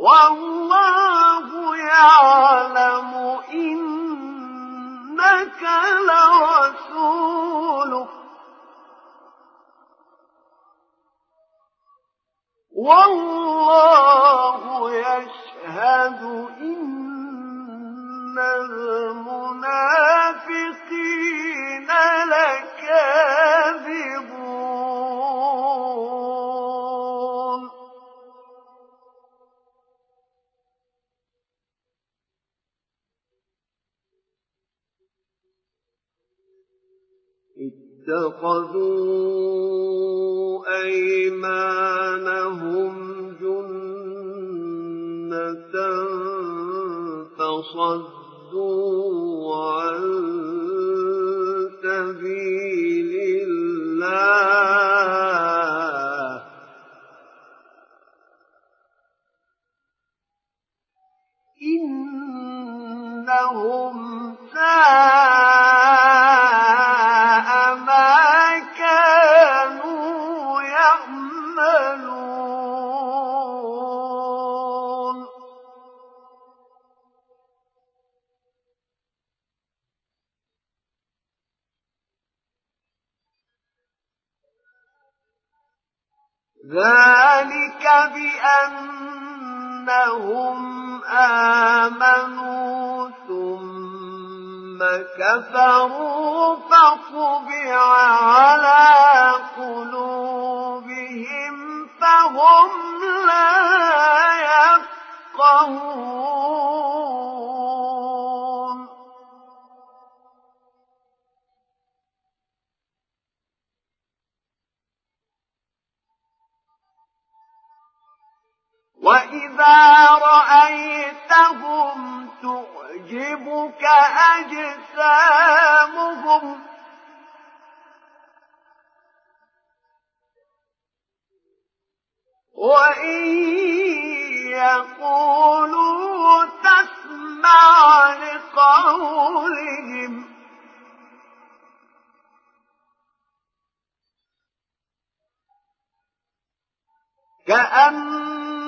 والله يعلم إنك لرسوله والله يشهد إن المنافقين اتخذوا أيمانهم جنة فصدوا عن ذلك بأنهم آمنوا ثم كفروا فطبع على قلوبهم فهم لا يفقهون. وإذا رأيتهم تعجبك أجسامهم وإن يقولوا تسمع لقولهم.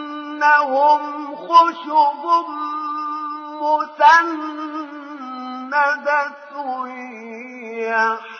كأنهم خشب مسندة يحسبون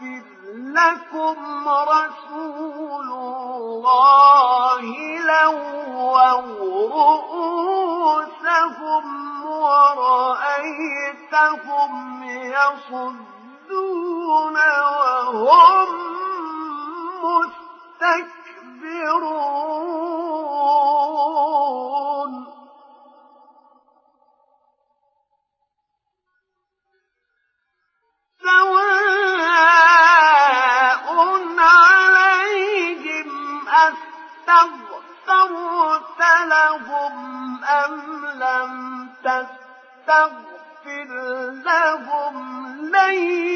يستغفر لكم رسول الله لووا رؤوسهم ورأيتهم يصدون وهم مستكبرون تستغفر لهم لن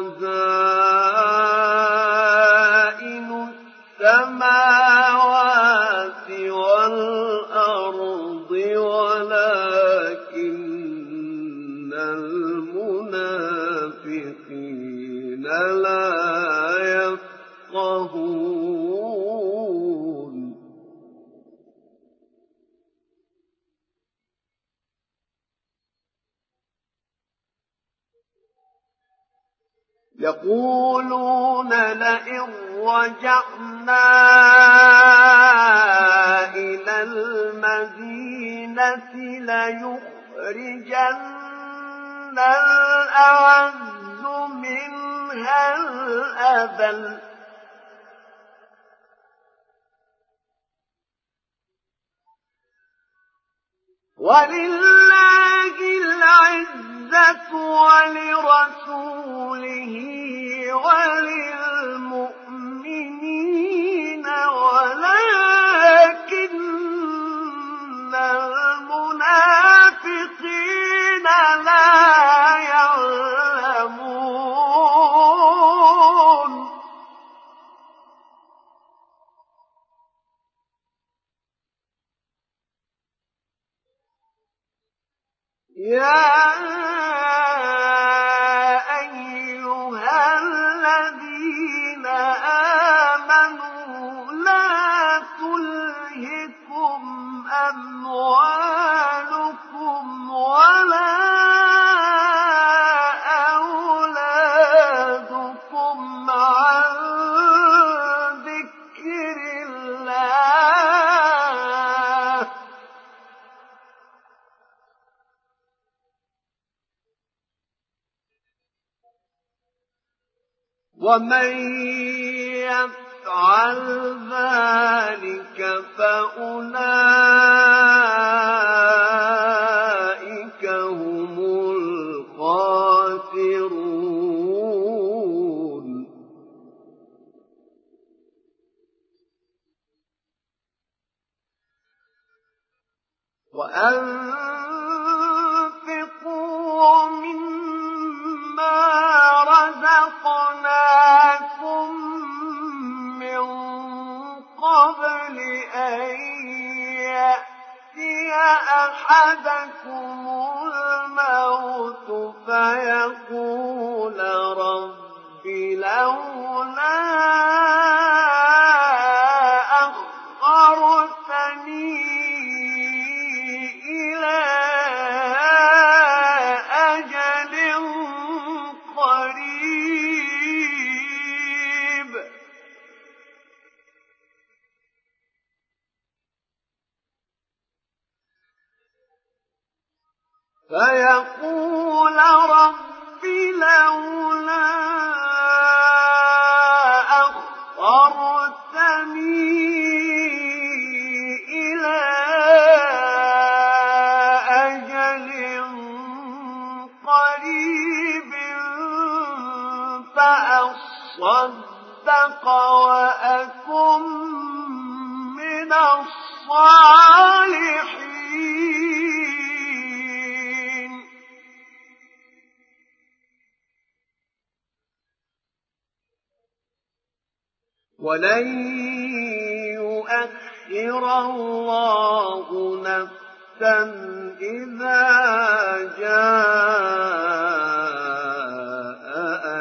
خزائن السماوات والأرض ولكن يقولون لئن رجعنا إلى المدينة ليخرجن الأعز منها الأذل ولله العزة ولرسوله وللمؤمنين ومن يفعل ذلك فأولئك رب لولا أخرتني فيقول رب لولا فأصدق وأكن من الصالحين. ولن يؤخر الله نفسا إذا جاء